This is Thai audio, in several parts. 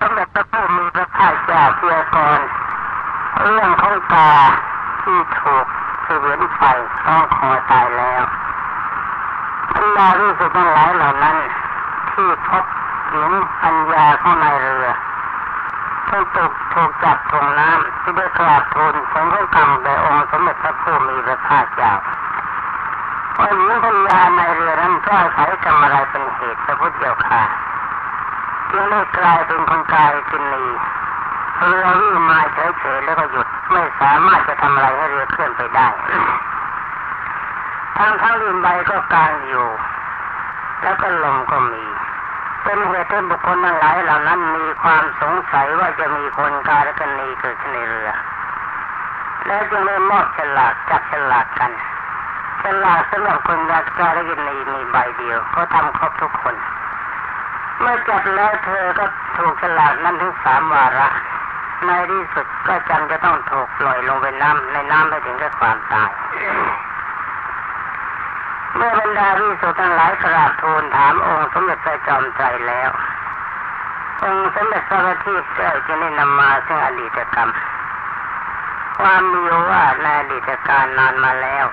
สมเด็จพระผู้มีพระภาคเจ้าเพียกรเรื่องของกาที่ถูกเสวียนไฟคล้องคอตายแล้วบรรดารู้สึกทั้งหลายเหล่านั้นที่พบเห็นปัญญาของนเรือที่ถูกถูกจับถ่วงน้ำที่ได้กราบทูลผลของกรรมแด่องค์สมเด็จพระผู้มีพระภาคเจ้าว่าหญิงพัญญาในเรือนั้นก็อาศัยกรรมอะไรเป็นเหตุพระพุทธเจ้าค่ะ จึงได้กลายเป็นคนกายกินนีเรือวิ่งมาเฉยๆแล้วก็หยุด ไม่สามารถจะทำอะไรให้เรือเคลื่อนไปได้ทางทั้งริมใบก็กลางอยู่ แล้วก็ลมก็มี เป็นเหตุให้บุคคลทั้งหลายเหล่านั้นมีความสงสัยว่าจะมีคนกายกันนีเกิดขึ้นในเรือ แล้วจึงได้มอบฉลากจับฉลากกันฉลากสำหรับคนรักการกินีมีใบเดียว ก็ทำครบทุกคน เมื่อจับแล้วเธอก็ถูกฉลากนั้นถึงสามวาระ ในที่สุดก็จำจะต้องถูกปล่อยลงไปน้ำในน้ำไปถึงกับความตายเมื่อบรรดาวิสุทธ์ทั้งหลายกราบทูลถามองค์สมเด็จพระจอมไตรแล้ว องค์สมเด็จพระบัณฑิตเจ้าจึงได้นำมาซึ่งอดีตกรรม ความมีว่าในอดีตการนานมาแล้ว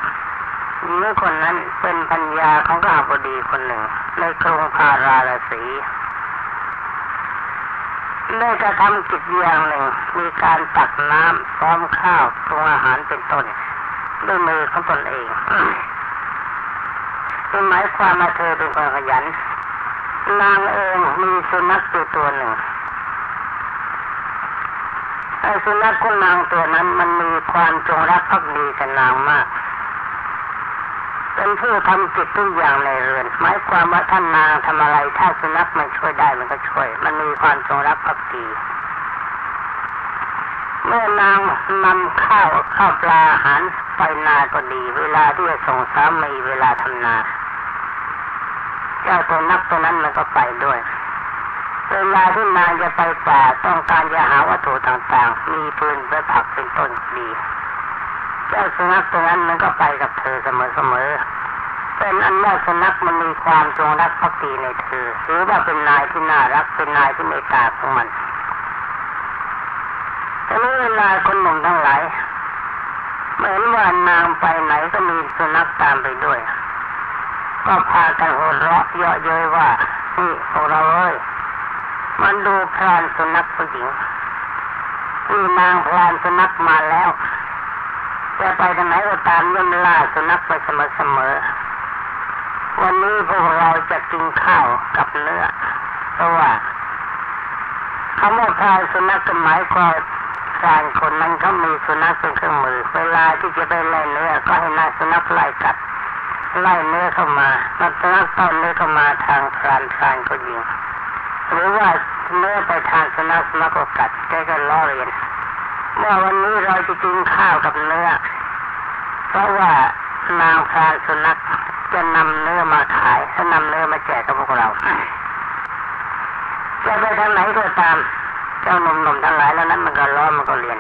หญิงคนนั้นเป็นปัญญาของข้าพดีคนหนึ่ง ในกรุงพาราลสีได้กระทำกิจอย่างหนึ่ง มีการตักน้ำซ้อมข้าวปรุงอาหารเป็นต้นด้วยมือของตนเองคือหมายความว่าเธอเป็นคนขยัน นางเองมีสุนัขตัวตัวหนึ่งไอ้สุนัขของนางตัวนั้นมันมีความจงรักภักดีกับนางมาก ผู้ทำกิจทุกอย่างในเรือนหมายความว่าท่านนางทำอะไร ถ้าสุนัขมันช่วยได้มันก็ช่วย มันมีความจงรักภักดีเมื่อนางนำข้าวข้าวปลาอาหารไปนาก็ดี เวลาที่จะส่งสามีเวลาทำนาเจ้าตัวนักตัวนั้นมันก็ไปด้วยเวลาที่นางจะไปป่าต้องการจะหาวัตถุต่างๆ มีปืนและผักเป็นต้นดี เจ้าสุนัขตัวนั้นมันก็ไปกับเธอเสมอๆ เป็นอันว่าสุนัขมันมีความจงรักภักดีในเธอหรือว่าเป็นนายที่น่ารักเป็นนายที่เมตตาของมันแต่เมื่อเวลาคนหนุ่มทั้งหลายเหมือนว่านางไปไหนก็มีสุนัขตามไปด้วย ก็พากันหัวเราะเยาะเย้ยว่านี่พวกเราเอ้ยมันดูพรานสุนัขผู้หญิงนี่นางพรานสุนัขมาแล้วจะไปทางไหนก็ตามย่อมล่าสุนัขไปเสมอ วันนี้พวกเราจะกินข้าวกับเนื้อ เพราะว่าคำว่าพราสุนัขก็หมายความการคนนั้นเขามีสุนัขเป็นเครื่องมือ เวลาที่จะไปไล่เนื้อก็ให้นายสุนัขไล่กัดไล่เนื้อเข้ามานักสุนัขต้อนเนื้อเข้ามาทางพรานพรานก็ยิงหรือว่าเนื้อไปทางสุนัขสุนัขก็กัดแกก็ล้อเลียนเมื่อวันนี้เราจะกินข้าวกับเนื้อ เพราะว่านางพรานสุนัข จะนำเนื้อมาขายถ้านำเนื้อมาแจกกับพวกเราจะไปทางไหนก็ตาม เจ้าหนุ่มๆทั้งหลายแล้วนั้นมันก็ล้อมันก็เรียน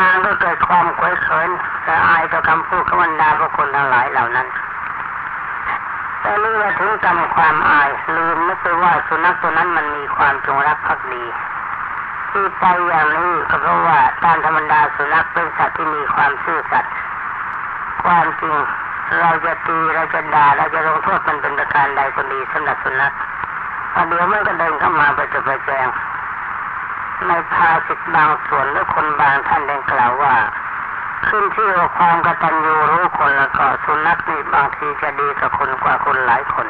นางก็เกิดความขวยเขินและอายต่อคำพูดของบรรดาพวกคนทั้งหลายเหล่านั้นแต่เมื่อถึงกรรมความอาย ลืมนึกไปว่าสุนัขตัวนั้นมันมีความจงรักภักดีที่ไปอย่างนี้ก็เพราะว่าตามธรรมดาสุนัขเป็นสัตว์ที่มีความซื่อสัตย์ความจริง เราจะตีเราจะด่าเราจะลงโทษมันเป็นประการใดก็ดีสำหรับสุนัขเดี๋ยวมันก็เดินเข้ามาไปจะไปแจงในภาสิตบางส่วนหรือคนบางท่านได้กล่าวว่า ขึ้นที่ว่าความกตัญญูรู้คนแล้วก็สุนัขนี่บางทีจะดีกับคนกว่าคนหลายคน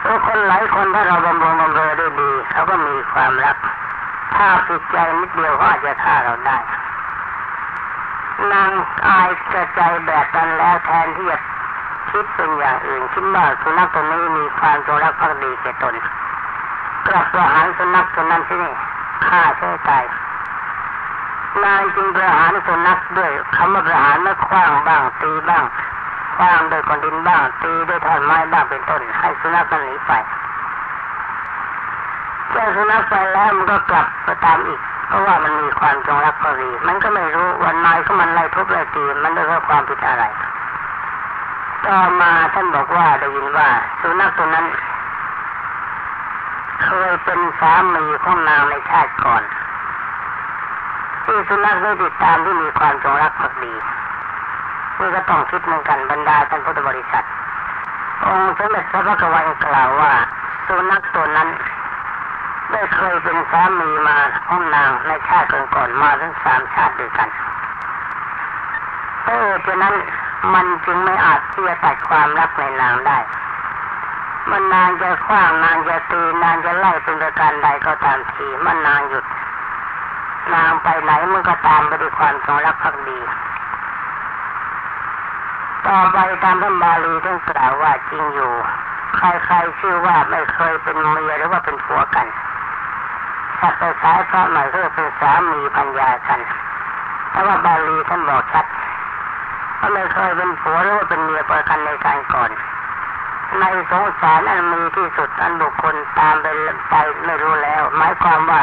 เพราคนหลายคนถ้าเราบำรุงบำเรอได้ดีเขาก็มีความรัก ถ้าผิดใจนิดเดียวก็อาจจะฆ่าเราได้ นางอายกระใจแบบนั้นแล้วแทนที่จะคิดเป็นอย่างอื่นคิดว่าสุนัขตัวนี้มีความจงรักภักดีแก่ตน กลับประหารสุนัขตัวนั้นที่นี่ฆ่าเช่ตายนายจึงประหารสุนัขด้วยคำว่าประหารแล้วคว้างบ้างตีบ้างคว้างด้วยก้อนดินบ้างตีด้วยท่อนไม้บ้างเป็นต้น ให้สุนัขมันหนีไปเมื่อสุนัขไปแล้วมันก็กลับไปตามอีก เพราะว่ามันมีความจงรักภักดีมันก็ไม่รู้วันนายก็มันไล่ทุบไล่ตีมันได้รับความผิดอะไร ต่อมาท่านบอกว่าได้ยินว่า สุนัขตัวนั้น เคยเป็นสามีของนางในชาติก่อน ที่สุนัขได้ติดตามที่มีความจงรักภักดีนี่ก็ต้องคิดเหมือนกันบรรดาท่านพุทธบริษัทองค์สมเด็จพระพุทธวันกล่าวว่า สุนัขตัวนั้น ได้เคยเป็นสามีมาของนางในชาติก่อนๆมาทั้งสามชาติด้วยกัน เออฉะนั้นมันจึงไม่อาจที่จะตัดความรักในนางได้ มันนางจะคว้างนางจะตีนางจะไล่เป็นประการใดก็ตามทีมันนางหยุด นางไปไหนมันก็ตามไปด้วยความจงรักภักดีต่อไปตามพระบาลีท่านกล่าวว่าจริงอยู่ ใครๆชื่อว่าไม่เคยเป็นเมียหรือว่าเป็นผัวกัน สัตว์ไปสายพระหน่อยก็เป็นสามีพัญญากันแต่ว่าบาลีท่านบอกชัดว่าไม่เคยเป็นผัวหรือว่าเป็นเมียประกันในการก่อน ในสงสารอันมีที่สุดอันบุคคลตามไปไปไม่รู้แล้ว หมายความว่า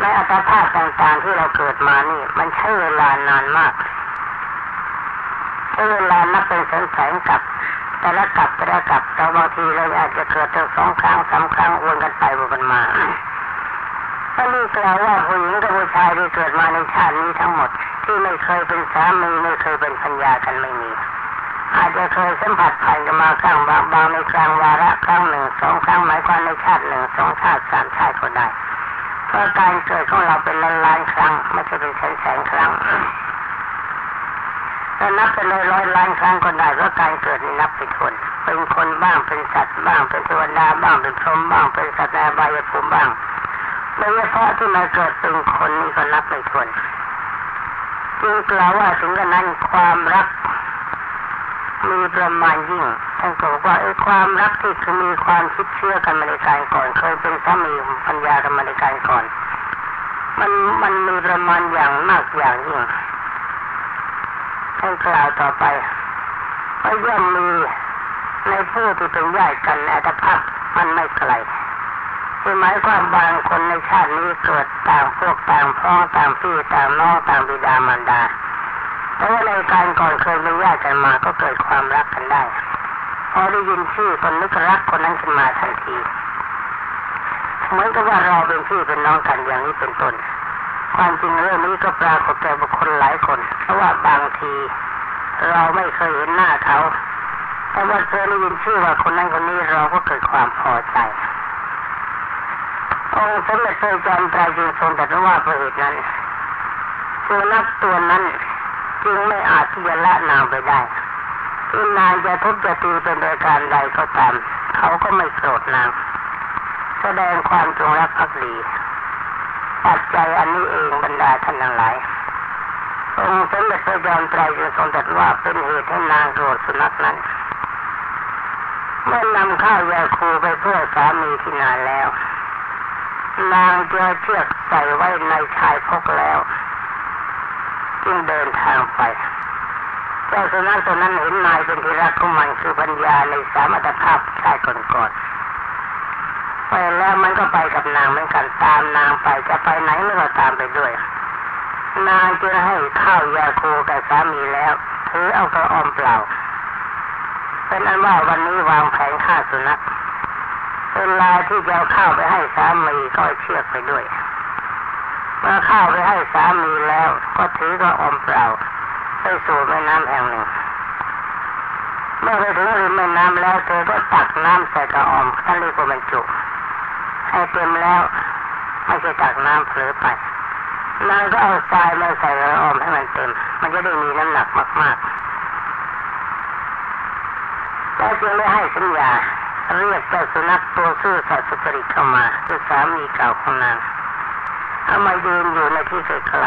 ในอัตภาพต่างๆที่เราเกิดมานี่ มันใช้เวลานานมากใช้เวลานับเป็นแสนๆกับแต่ละกับแต่ละกับแต่บางทีเราอาจจะเกิดถึงสองครั้งสามครั้งวนกันไปวนกันมา ถ้านี่กล่าวว่าผู้หญิงกับผู้ชายที่เกิดมาในชาตินี้ทั้งหมด ที่ไม่เคยเป็นสามีไม่เคยเป็นพัญญากันไม่มีอาจจะเคยสัมผัสผ่านกันมาครั้งบางบางในกลางวาระครั้งหนึ่งสองครั้งหมายความในชาติหนึ่งสองชาติสามชาติก็ได้เพราะการเกิดของเราเป็นล้านล้านครั้งไม่ใช่เป็นแสนแสนครั้งถ้านับเป็นร้อยร้อยล้านครั้งก็ได้เพราะการเกิดนี่นับไปทวนเป็นคนบ้างเป็นสัตว์บ้างเป็นเทวดาบ้างเป็นพรหมบ้างเป็นสัตว์ในบายภูมิบ้าง โดยเฉพาะที่มาเกิดเป็นคนนี่ก็นับไม่ถ้วนจึงกล่าวว่าถึงกระนั้นความรักมีประมาณยิ่งท่านบอกว่าไอ้ความรักที่คือมีความคิดเชื่อกันมาในการก่อน เคยเป็นสามีปัญญากันมาในการก่อน มันมันมีประมาณอย่างมากอย่างยิ่งท่านกล่าวต่อไปว่าย่อมมีในผู้ที่เป็นญาติกันอัตภาพมันไม่ไกล คือหมายความบางคนในชาตินี้เกิดต่างพวกต่างพ่อต่างพี่ต่างน้องต่างบิดามารดา แต่ว่าในการก่อนเคยเป็นญาติกันมาก็เกิดความรักกันได้ พอได้ยินชื่อคนนึกรักคนนั้นขึ้นมาทันที เหมือนกับว่าเราเป็นพี่เป็นน้องกันอย่างนี้เป็นต้น ความจริงเรื่องนี้ก็ปรากฏแก่บุคคลหลายคน เพราะว่าบางที เราไม่เคยเห็นหน้าเขา แต่ว่าเคยได้ยินชื่อว่าคนนั้นคนนี้เราก็เกิดความพอใจ องค์สมเด็จพระจอมไตรจึงทรงตรัสว่าเพราะเหตุนั้นสุนัขตัวนั้นจึงไม่อาจที่จะละนางไปได้ที่นางจะทุบจะตีเป็นโดยการใดก็ตาม เขาก็ไม่โกรธนาง แสดงความจงรักภักดีปัจจัยอันนี้เองบรรดาท่านทั้งหลายองค์สมเด็จพระจอมไตรจึงทรงตรัสว่าเป็นเหตุให้นางโกรธสุนัขนั้น เมื่อนำข้าวยาคูไปเพื่อสามีที่นานแล้ว นางเจอเชือกใส่ไว้ในชายพกแล้ว จึงเดินทางไป เจ้าสุนัขตัวนั้นเห็นนายเป็นที่รักของมันคือปัญญาในสามัตภาพชายก่อนๆไปแล้วมันก็ไปกับนางเหมือนกันตามนางไปจะไปไหนมันก็ตามไปด้วย นางจึงให้ข้าวยาคูกับสามีแล้วถือเอากระออมเปล่าเป็นอันว่าวันนี้วางแผนฆ่าสุนัข เวลาที่จะเข้าวไปให้สามีก็เชือกไปด้วยเมื่อข้าวไปให้สามีแล้วก็ถือก็อมเปล่าไปสู่แม่น้ำแห่งหนึ่งเมื่อไปถึงริมแม่น้ำแล้วเธอก็ตักน้ำใส่กระออมท่านเรียกว่าบรรจุให้เต็มแล้วไม่ใช่ตักน้ำเผลอไปนางก็เอาทรายมาใส่กระออมให้มันเต็ม มันจะได้มีน้ำหนักมากๆแล้วจึงได้ให้สัญญา เรียกเจ้าสุนัขตัวซื่อสัตย์สุจริตเข้ามาคือสามีเก่าของนางเอามายืนอยู่ในที่ไกล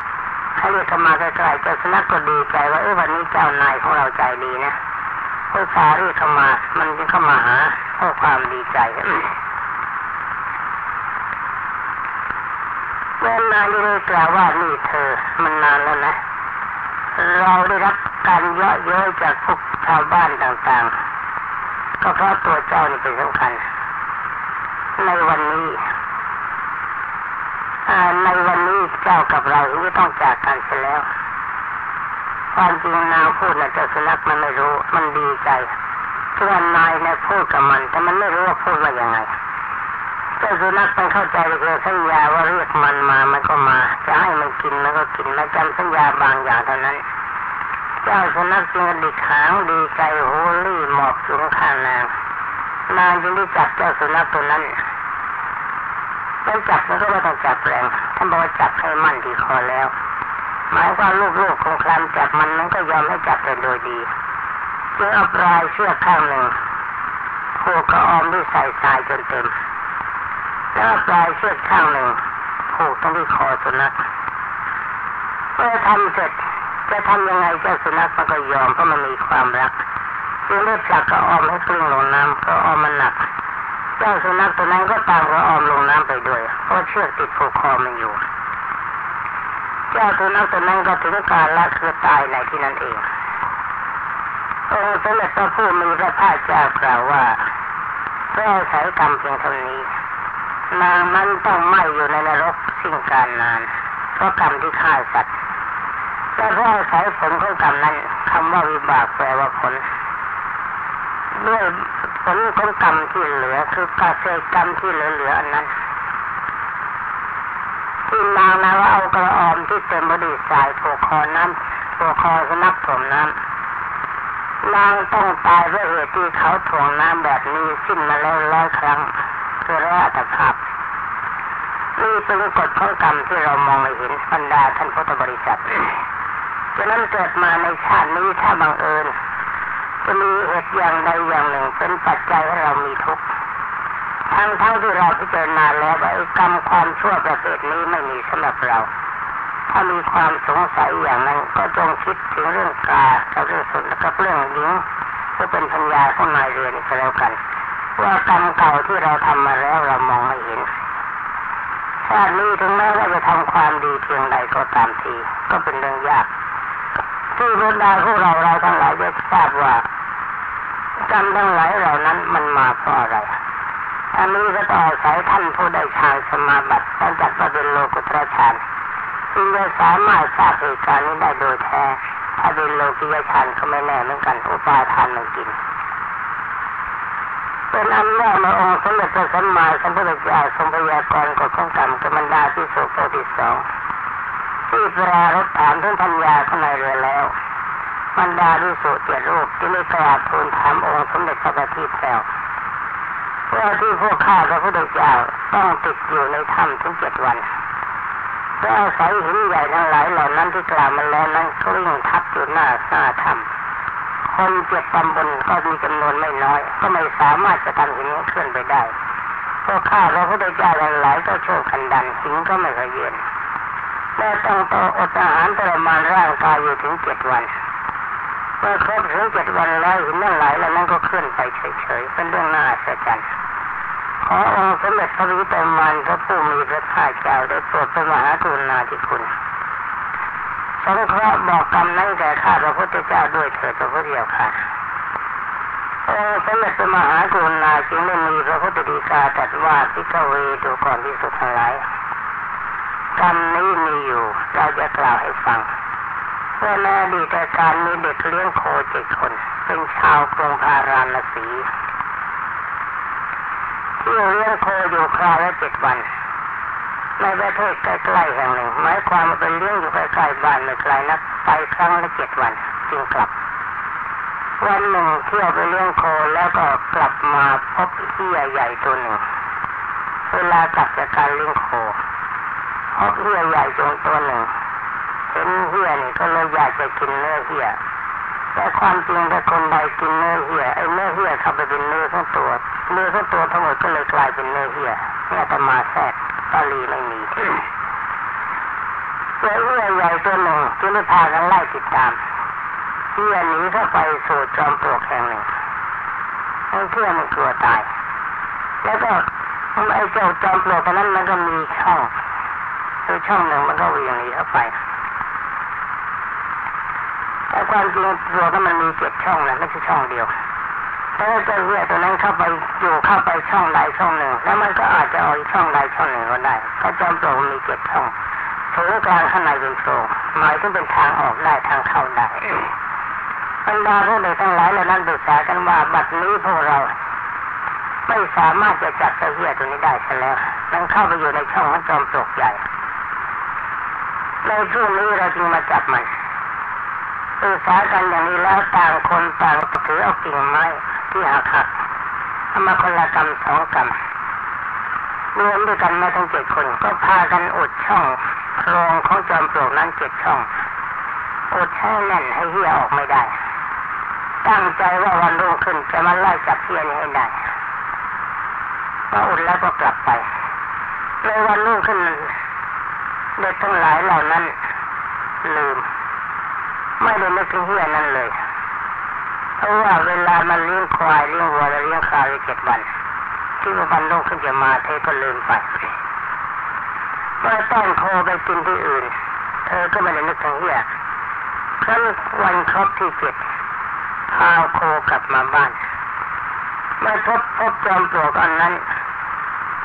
ๆให้เรียกเข้ามาใกล้ๆเจ้าสุนัขก็ดีใจว่าเออวันนี้เจ้านายของเราใจดีนะผู้สาเรียกเข้ามา มันจึงเข้ามาหาเพื่อความดีใจเมื่อนายได้กล่าวว่านี่เธอ มันนานแล้วนะ เราได้รับการเยอะเย้ยจากพวกชาวบ้านต่างๆ ก็เพราะตัวเจ้านี่เป็นสำคัญ ในวันนี้ในวันนี้เจ้ากับเราไม่ต้องจากกันเสียแล้ว ความจริงนางพูดนะเจ้าสุนัขมันไม่รู้ มันดีใจเพื่อนนายเนี่ยพูดกับมัน แต่มันไม่รู้ว่าพูดว่ายังไงเจ้าสุนัขมันเข้าใจเลยสัญญาว่าเรียกมันมา มันก็มา จะให้มันกินมันก็กินมันจำสัญญาบางอย่างเท่านั้น เจ้าสุนัขจึงดิขางดีใจโหรี่หมอบสูงข้างนางนางจึงได้จับเจ้าสุนัขตัวนั้นแล้วจับมันก็ไม่ต้องจับแรงท่านบอกว่าจับให้มั่นที่คอแล้ว หมายว่าลูกๆของคลำจับมันมันก็ยอมให้จับแต่โดยดีจึงเอาปลายเชือกข้างหนึ่งผูกกระออมด้วยสายทรายจนเต็มแล้วปลายเชือกข้างหนึ่งผูกต้องที่คอสุนัขเมื่อทำเสร็จ จะทำยังไงเจ้าสุนัขมันก็ยอมเพราะมันมีความรักจึงได้ผลักกระออมให้กลิ้งลงน้ำกระออมมันหนัก เจ้าสุนัขตัวนั้นก็ตามกระออมลงน้ำไปด้วย เพราะเชือกติดผูกคอมันอยู่ เจ้าสุนัขตัวนั้นก็ถึงการละคือตายในที่นั้นเององค์สมเด็จพระผู้มีพระภาคเจ้ากล่าวว่าเพื่ออาศัยกรรมเพียงเท่านี้นางนั้นต้องไม่อยู่ในนรกสิ้นการนานเพราะกรรมที่ฆ่าสัตว์ แต่เราะอายผลของกรรมนั้นคำว่าวิบากแปลว่าผลด้วยผลของกรรมที่เหลือ คือกาเศษกรรมที่เหลือๆอันนั้นที่นางนะว่าเอากระออมที่เต็มบดีสายผูกคอน้ำผูกคอสนักผมน้ำนางต้องตายเพราะเหตุที่เขาถ่วงน้ำแบบนี้สิ้นมาแล้วร้อยครั้งเพื่อระอัตภาพนี่เป็นกฎของกรรมที่เรามองไม่เห็นบรรดาท่านพุทธบริษัท ฉะนั้นเกิดมาในชาตินี้ถ้าบังเอิญจะมีเหตุอย่างใดอย่างหนึ่ง เป็นปัจจัยให้เรามีทุกข์ทั้งทั้งที่เราพิจารณาแล้วว่ากรรมความชั่วประเภทนี้ไม่มีสำหรับเรา ถ้ามีความสงสัยอย่างนั้นก็จงคิดถึงเรื่องกากับเรื่องสนกับเรื่องหญิงที่เป็นพัญญาของนายเรือนก็แล้วกัน ว่ากรรมเก่าที่เราทำมาแล้วเรามองไม่เห็นชาตินี้ถึงแม้ว่าจะทำความดีเพียงใดก็ตามทีก็เป็นเรื่องยาก ที่บรรดาพวกเราเราทั้งหลายจะทราบว่ากรรมทั้งหลายเหล่านั้นมันมาเพราะอะไรอันนี้ก็ต้องอาศัยท่านผู้ได้ฌานสมาบัติท่านจัดว่าเป็นโลกุตระฌานจึงจะสามารถทราบเหตุการณ์นี้ได้โดยแท้ถ้าเป็นโลกิยฌานก็ไม่แน่เหมือนกันอุปาทานมันกินเป็นอันว่าในองค์สมเด็จพระสัมมาสัมพุทธเจ้าทรงพยากรณ์กฎของกรรมกรรมดาที่สุขที่สอง ที่ปรารถถามท่านพัญญาข้างในเรือแล้วบรรดาที่สุเจ็ดรูปที่ได้กราบทูลถามองค์สมเด็จพระบัณฑิตแล้วเพื่อที่พวกข้าพระพุทธเจ้าต้องติดอยู่ในถ้ำถึงเจ็ดวันก็อาศัยหินใหญ่ทั้งหลายเหล่านั้นที่กล่าวมาแล้วนั้นก็วิ่งทับอยู่หน้าหน้าถ้ำคนเจ็ดตำบลก็มีจำนวนไม่น้อย ก็ไม่สามารถจะทำหินเคลื่อนไปได้พวกข้าพระพุทธเจ้าทั้งหลายก็โช่วยกันดันหินก็ไม่เคยเย็น แม่ต้องต่ออดอาหารทรมานร่างกายอยู่ถึงเจ็ดวัน เมื่อครบถึงเจ็ดวันแล้วหินนั่นไหลแล้วนั่นก็เคลื่อนไปเฉยๆเป็นเรื่องน่าอัศจรรย์ขอองค์สมเด็จพระวิตรมันพระผู้มีพระภาคเจ้าได้โปรดเป็นมหากรุณาธิคุณสงเคราะห์บอกกรรมนั้นแก่ข้าพระพุทธเจ้าด้วยเถิดพระพุทธเจ้าค่ะองค์สมเด็จพระมหากรุณาจึงได้มีพระพุทธดีกาตรัสว่าพิกเวดูก่อนที่สุดทั้งหลาย กรรมนี้มีอยู่ เราจะกล่าวให้ฟังเมื่อในอดีตการมีเด็กเลี้ยงโคเจ็ดคน เป็นชาวกรุงพาราณสีที่เลี้ยงโคอยู่คราวละเจ็ดวันในประเทศใกล้ๆแห่งหนึ่งหมายความว่าเป็นเลี้ยงอยู่ใกล้ๆบ้านไม่ไกลนักไปครั้งละเจ็ดวันจึงกลับ วันหนึ่งเที่ยวไปเลี้ยงโคแล้วก็กลับมาพบเหี้ยใหญ่ตัวหนึ่ง เวลากลับจากการเลี้ยงโค เหี้ยใหญ่จงตัวหนึ่งเห็นเหี้ยนี่ก็เลยอยากจะกินเนื้อเหี้ยแต่ความจริงถ้าคนใดกินเนื้อเหี้ยไอ้เนื้อเหี้ยเข้าไปเป็นเนื้อทั้งตัวเนื้อทั้งตัวทั้งหมดก็เลยกลายเป็นเนื้อเหี้ยเนี่ยแต่มาแทรกตาลีไม่มีเจอเหี้ยใหญ่ตัวหนึ่งจึงได้พากันไล่ติดตามเหี้ยหนีเข้าไปสู่จอมปลวกแห่งหนึ่งไอ้เหี้ยมันกลัวตาย แล้วก็ไอ้เจ้าจอมปลวกนั้นมันก็มีช่อง คือช่องหนึ่งมันก็วิ่งหนีเข้าไป แต่ความจริงตัวก็มันมีเจ็ดช่องนะไม่ใช่ช่องเดียวถ้าเจ้าเหี้ยตัวนั้นเข้าไปอยู่เข้าไปช่องใดช่องหนึ่ง แล้วมันก็อาจจะเอาช่องใดช่องหนึ่งก็ได้ถ้าจอมปลวมีเจ็ดช่องถึงกลางข้างในเป็นโพรงหมายถึงเป็นทางออกได้ทางเข้าได้บรรดาพวกเด็กทั้งหลายเหล่านั้นปรึกษากันว่าบัดนี้พวกเรา ไม่สามารถจะจับเจ้าเหี้ยตัวนี้ได้ซะแล้วมันเข้าไปอยู่ในช่องของจอมปลวกใหญ่ ในช่วงนี้เราจึงมาจับมันสื่อสากันอย่างนี้แล้วต่างคนต่างถือเอากิ่งไม้ที่หักหักทำมาคนละกรรมสองกรรมรวมด้วยกันมาทั้งเจ็ดคนก็พากันอุดช่องโพรงของจอมปลวกนั้นเจ็ดช่องอุดให้แน่นให้เหี้ยออกไม่ได้ ตั้งใจว่าวันรุ่งขึ้นจะมาไล่จับเหี้ยนี้ให้ได้ก็อุดแล้วก็กลับไปในวันรุ่งขึ้น เด็กทั้งหลายเหล่านั้น ลืม ไม่ได้นึกถึงเหี้ยนั้นเลย เพราะว่าเวลามันเลี้ยงควายเลี้ยงวัวและเลี้ยงข้าวเจ็ดวัน ที่วันรุ่งขึ้นจะมาเธอก็ลืมไปเมื่อต้อนโคไปกินที่อื่น เธอก็ไม่ได้นึกถึงเหี้ยครั้นวันครบที่เจ็ดพาโคกลับมาบ้านเมื่อพบพบจอมปลวกอันนั้น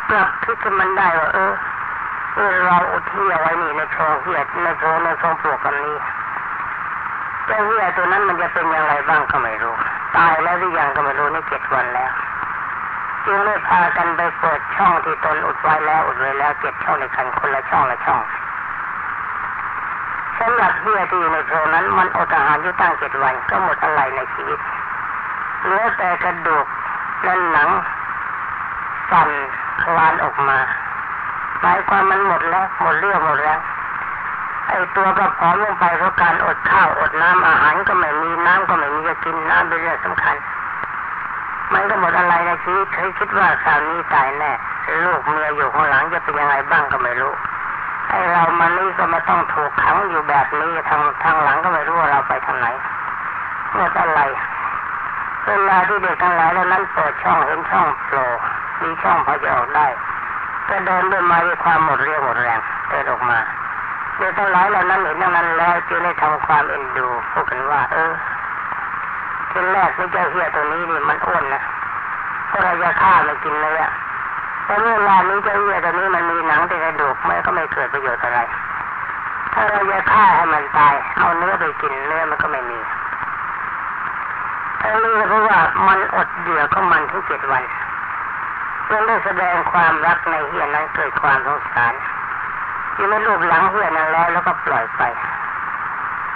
กลับคิดขึ้นมันได้ว่าเออ เออเราอุทิศเอาไว้นี่ในโชเหี้ยในโชว์ในโชปลวกอันนี้เจ้าเหี้ยตัวนั้นมันจะเป็นอย่างไรบ้างก็ไม่รู้ ตายแล้วหรือยังก็ไม่รู้นี่เจ็ดวันแล้วจึงได้พากันไปเปิดช่องที่ตนอุดไว้แล้วอุดไว้แล้วเจ็ดช่องในกันคนละช่องละช่องสำหรับเหี้ยที่อยู่ในโพรงนั้น มันอดอาหารอยู่ตั้งเจ็ดวันก็หมดอะไรในชีวิตเหลือแต่กระดูกและหนังสั่นคลานออกมา หมายความมันหมดแล้ว หมดเรื่องหมดแล้วไอ้ตัวก็ผอมลงไปเพราะการอดข้าวอดน้ำอาหารก็ไม่มีน้ำก็ไม่มีจะกินน้ำเป็นเรื่องสำคัญ มันก็หมดอะไรในชีวิตเคยคิดว่าคราวนี้ตายแน่ลูกเมียอยู่ข้างหลังจะเป็นยังไงบ้างก็ไม่รู้ไอ้เรามันนี่ก็มาต้องถูกขังอยู่แบบนี้ทางทางหลังก็ไม่รู้ว่าเราไปทางไหนหมดอะไรเวลาที่เด็กทั้งหลายแล้วนั้นเปิดช่องเห็นช่องโผล่มีช่องพอจะออกได้ ก็เดินด้วยมาด้วยความหมดเรี่ยวหมดแรงเดินออกมาเด็กทั้งหลายเหล่านั้นเห็นดังนั้นแล้วจึงได้ทำความเอ็นดูพูดกันว่า เออทีแรกนี่เจ้าเหี้ยตัวนี้นี่มันอ้วนนะเพราะเราจะฆ่ามันกินเลยอะแต่เวลานี้เจ้าเหี้ยตัวนี้มันมีหนังแต่กระดูกมันก็ไม่เกิดประโยชน์อะไร ถ้าเราจะฆ่าให้มันตายเอาเนื้อไปกินเนื้อมันก็ไม่มีทั้งนี้เพราะว่ามันอดเดือก็มันถึงเจ็ดวัน จึงได้แสดงความรักในเฮียนั้นเกิดความสงสารจึงไม่รูปหลังเฮียนั้นแล้วแล้วก็ปล่อยไป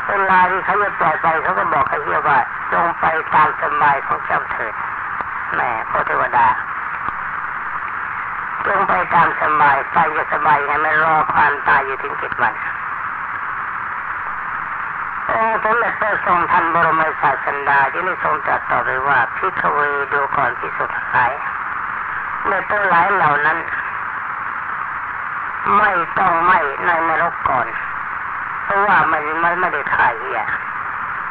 เวลาที่เขาจะปล่อยไปเขาก็บอกกับเฮียว่าจงไปตามสบายของเจ้าเถิดแม่พระเทวดาจงไปตามสบายไปจะสบายไงไม่รอความตายอยู่ถึงเจ็ดวันองค์สมเด็จพระทรงทันบรมศาสดาที่ได้ทรงตรัสต่อไปว่าพิฆเวดูก่อนพิสุทธิ์หลาย ในตัวหลายเหล่านั้น ไม่ต้องไม่ในนรกก่อน เพราะว่ามันมันไม่ได้ถ่ายเหี้ย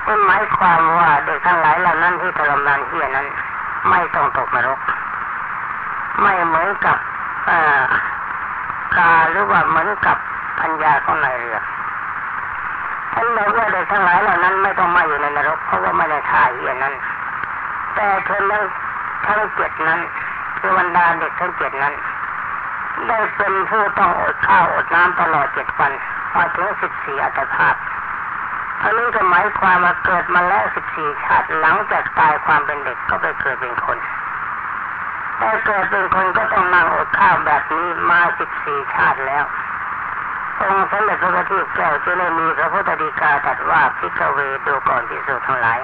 มันหมายความว่าเด็กทั้งหลายเหล่านั้นที่ทรมานเหี้ยนั้น ไม่ต้องตกนรก ไม่เหมือนกับกาหรือว่าเหมือนกับพัญญาของนายเรือท่านบอกว่าเด็กทั้งหลายเหล่านั้นไม่ต้องมาอยู่ในนรกเพราะว่าไม่ได้ถ่ายเหี้ยนั้น แต่เธอทั้งทั้งเจ็ดนั้น คือบรรดาเด็กทั้งเจ็ดนั้น ได้เป็นผู้ต้องอดข้าวอดน้ำตลอดเจ็ดวันมาถึงสิบสี่อัตภาพอันนี้ก็หมายความมาเกิดมาแล้วสิบสี่ชาติหลังจากตายความเป็นเด็กก็ไปเกิดเป็นคนแต่เกิดเป็นคนก็ต้องนั่งอดข้าวแบบนี้มาสิบสี่ชาติแล้วองค์สมเด็จพระพุทธเจ้าจึงได้มีพระพุทธดีกาตรัสว่าพิกเวดูก่อนพิสูจทั้งหลาย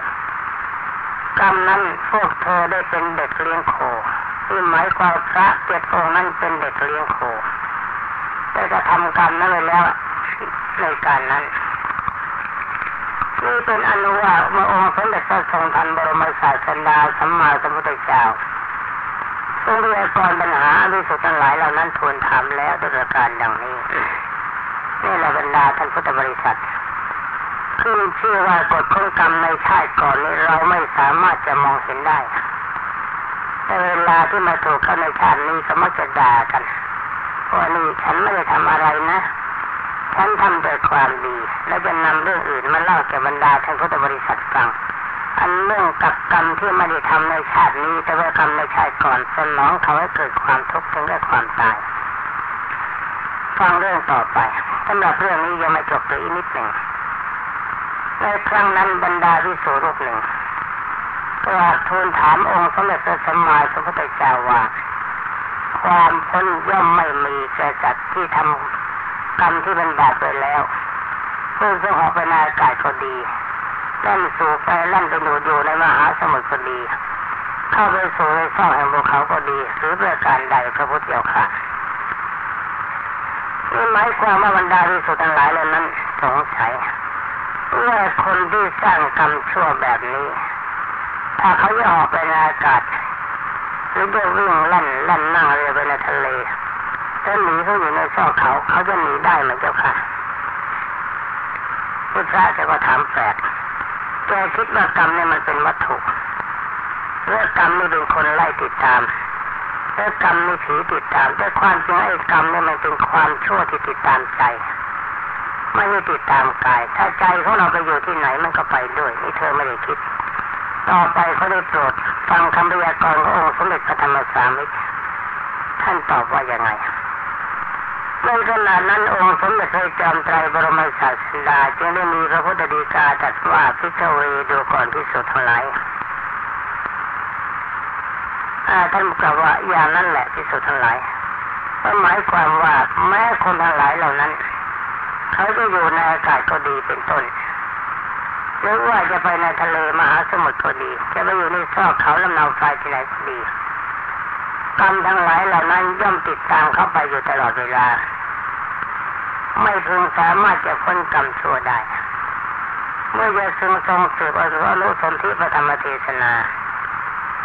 กรรมนั้นพวกเธอได้เป็นเด็กเลี้ยงโค ที่หมายความพระเจ็ดองค์นั้นเป็นเด็กเลี้ยงโคแต่จะทำกรรมนั้นไปแล้วในการนั้นนี่เป็นอนุว่าเมื่อองค์สมเด็จพระทรงทันบรมศาสดาสัมมาสัมพุทธเจ้าทรงเรียกรปัญหาอริสุทธิ์ทั้งหลายเหล่านั้นทูลถามแล้วด้วยประการดังนี้นี่แหละบรรดาท่านพุทธบริษัทขึ้นชื่อว่ากฎข้องกรรมในชาติก่อนนี้เราไม่สามารถจะมองเห็นได้ แต่เวลาที่มาถูกเข้าในชาตินี้ก็มักจะด่ากันว่านี่ฉันไม่ได้ทำอะไรนะ ฉันทำแต่ความดี แล้วจะนำเรื่องอื่นมาเล่าแก่บรรดาท่านพุทธบริษัทฟังอันเรื่องกับกรรมที่ไม่ได้ทำในชาตินี้ แต่ว่ากรรมในชาติก่อนสนองเขาให้เกิดความทุกข์ถึงแก่ความตายฟังเรื่องต่อไปสำหรับเรื่องนี้ยังไม่จบเลยอีกนิดหนึ่งในครั้งนั้นบรรดาวิสุรูปหนึ่ง กราบทูลถามองค์สมเด็จพระสัมมาสัมพุทธเจ้าว่า ความพ้นย่อมไม่มีแก่จัดที่ทำกรรมที่เป็นบาปไปแล้วเพื่อจะออกไปนอากาศก็ดีเล่นสู่ไปเล่นไปอยู่อยู่ในมหาสมุทรก็ดี เข้าไปสู่ในซอกแห่งภูเขาก็ดี หรือประการใดพระพุทธเจ้าค่ะนี่หมายความว่าบรรดาที่สุดทั้งหลายเหล่านั้นสงสัยว่าคนที่สร้างกรรมชั่วแบบนี้ ถ้าเขาจะออกไปในอากาศหรือจะวิ่งเล่นเล่นนั่งเรือไปในทะเลจะหนีเขาอยู่ในซอกเขาเขาจะหนีได้ไหมเจ้าค่ะพุทธะจะก็ถามแปลกแกคิดว่ากรรมเนี่ยมันเป็นวัตถุเรื่องกรรมนี่เป็นคนไล่ติดตามเรื่องกรรมนี่ผีติดตาม แต่ความจริงไอ้กรรมเนี่ยมันเป็นความชั่วที่ติดตามใจไม่ได้ติดตามกาย ถ้าใจของเราไปอยู่ที่ไหนมันก็ไปด้วยนี่เธอไม่ได้คิด ต่อไปเขาได้โปรดฟังคำพยากรณ์ขององค์สมเด็จพระธรรมสามิตรท่านตอบว่าอยังไงในขณะนั้นองค์สมเด็จพระจอมไตรบรมศาสดาจึงได้มีพระพุทธดีกาตรัสว่าพิจเวดูก่อนพิสุทธิ์ทั้งหลายท่านกล่าวว่าอย่างนั้นแหละพิสุทธิ์ทั้งหลายก็หมายความว่าแม้คนทั้งหลายเหล่านั้น เขาจะอยู่ในอากาศก็ดีเป็นต้น หรือว่าจะไปในทะเลมหาสมุทรก็ดี จะไปอยู่ในซอกเขาลำนาวไฟที่ไหนก็ดีกรรมทั้งหลายเหล่านั้นย่อมติดตามเข้าไปอยู่ตลอดเวลา ไม่พึงสามารถจะพ้นกรรมชั่วได้ เมื่อจะซึงทรงสืบอนุสนธิพระธรรมเทศนา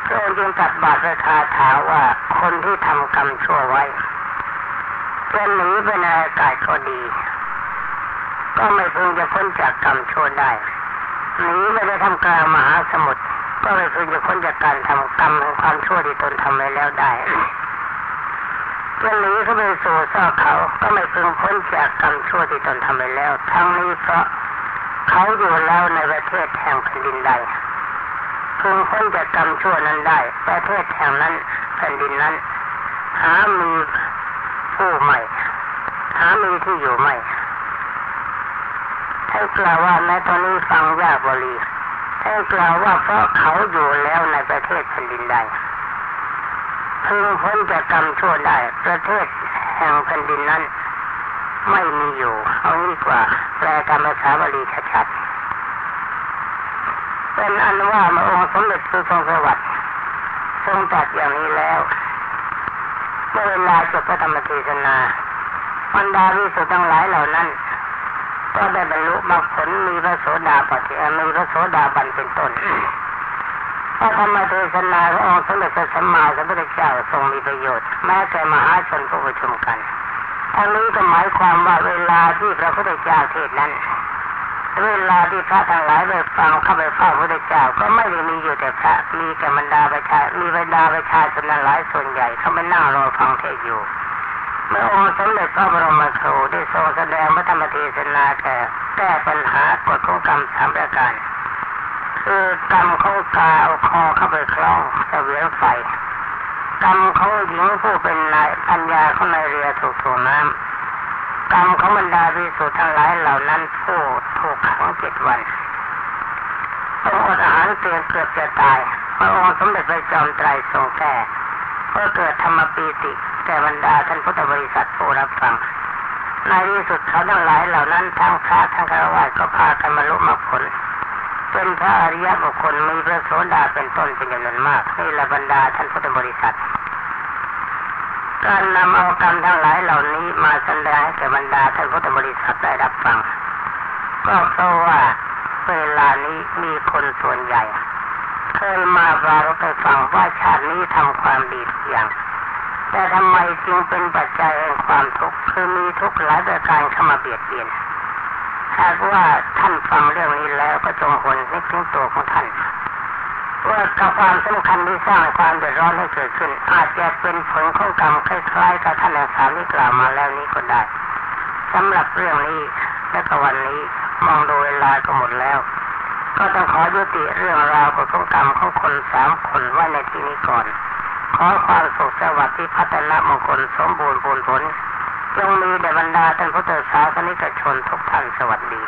พระองค์จึงตัดบาตรคาถาว่าคนที่ทำกรรมชั่วไว้จะหนีไปในอากาศก็ดี ก็ไม่พึงจะพ้นจากกรรมชั่วได้ หนีไปในทำกลางมหาสมุทรก็ไม่พึงจะพ้นจากการทำกรรมของความชั่วที่ตนทำไว้แล้วได้เมื่อหนีเข้าไปสู่ซอกเขาก็ไม่พึงพ้นจากกรรมชั่วที่ตนทำไว้แล้ว ทั้งนี้เพราะเขาอยู่แล้วในประเทศแห่งแผ่นดินใดพึงพ้นจากกรรมชั่วนั้นได้ ประเทศแห่งนั้นแผ่นดินนั้น หามีผู้ใหม่ หามีที่อยู่ใหม่ ท่านกล่าวว่าแม้ตอนนี้ฟังยากบรีท่านกล่าวว่าเพราะเขาอยู่แล้วในประเทศแผ่นดินใดพึงพ้นจากกรรมชั่วได้ ประเทศแห่งแผ่นดินนั้น ไม่มีอยู่ เอางี้กว่าแปลตามภาษาบาลีชัดๆเป็นอันว่ามาองค์สมเด็จพระทรงสวัสดิ์ทรงตัดอย่างนี้แล้วเมื่อเวลาจบพระธรรมเทศนาบรรดาวิสุทธ์ทั้งหลายเหล่านั้น ก็ได้บรรลุมรรคผลมีพระโสดาปัจจมีพระโสดาบันเป็นต้นพระธรรมเทศนาขององค์สมเด็จพระสัมมาสัมพุทธเจ้าทรงมีประโยชน์ แม้แต่มหาชนผู้ประชุมกันอันนี้ก็หมายความว่าเวลาที่พระพุทธเจ้าเทศนั้น เวลาที่พระทั้งหลายไปฟังเข้าไปฟังพระพุทธเจ้าก็ไม่ได้มีอยู่แต่พระมีแต่บรรดาประชามีบรรดาประชาชนหลายส่วนใหญ่เขาไม่นั่งรอฟังเทศอยู่ เมื่อองค์สมเด็จพระบรมครูได้ทรงแสดงพระธรรมเทศนาแก่แก้ปัญหากฎของกรรมสามประการ คือกรรมของกาเอาคอเข้าไปคล้องเสวียงไฟกรรมของหญิงผู้เป็นนายปัญญาของนายเรือถูกถ่น้ำกรรมของบรรดาพิสุทั้งหลายเหล่านั้นผู้ถูกขังเจ็ดวันต้องอดอาหารเตียงเกือบจะตายพระองค์สมเด็จพระจอมไตรทรงแก้เพื่อเกิดธรรมปีติ แก่บรรดาท่านพุทธบริษัทผู้รับฟัง ในที่สุดเขาทั้งหลายเหล่านั้นทั้งพระทั้งคารวะก็พากันบรรลุมรรคผลเป็นพระอริยบุคคลมีพระโสดาเป็นต้นเป็นจำนวนมากนี่ละบรรดาท่านพุทธบริษัท การนำเอากรรมทั้งหลายเหล่านี้มาแสดงให้แก่บรรดาท่านพุทธบริษัทได้รับฟัง ก็เพราะว่าเวลานี้มีคนส่วนใหญ่ เคยมาบารไปฟังว่าชาตินี้ทำความดีทุกอย่าง แต่ทำไมจึงเป็นปัจจัยแห่งความทุกข์คือมีทุกข์หลายประการเข้ามาเบียดเบียนหากว่าท่านฟังเรื่องนี้แล้วก็จงหวนนึกถึงตัวของท่านว่ากับความสำคัญที่สร้างความเดือดร้อนให้เกิดขึ้น อาจจะเป็นผลของกรรมคล้ายๆกับท่านอาสามที่กล่าวมาแล้วนี้ก็ได้สำหรับเรื่องนี้และก็วันนี้มองดูเวลาก็หมดแล้ว ก็ต้องขอยุติเรื่องราวของกรรมของคนสามคนไว้ในที่นี้ก่อน ขอความสุขสวัสดิ์ที่พัฒนามงคลสมบูรณ์ผลผลจงมีแด่บรรดาท่านพุทธศาสนิกชนทุกท่านสวัสดี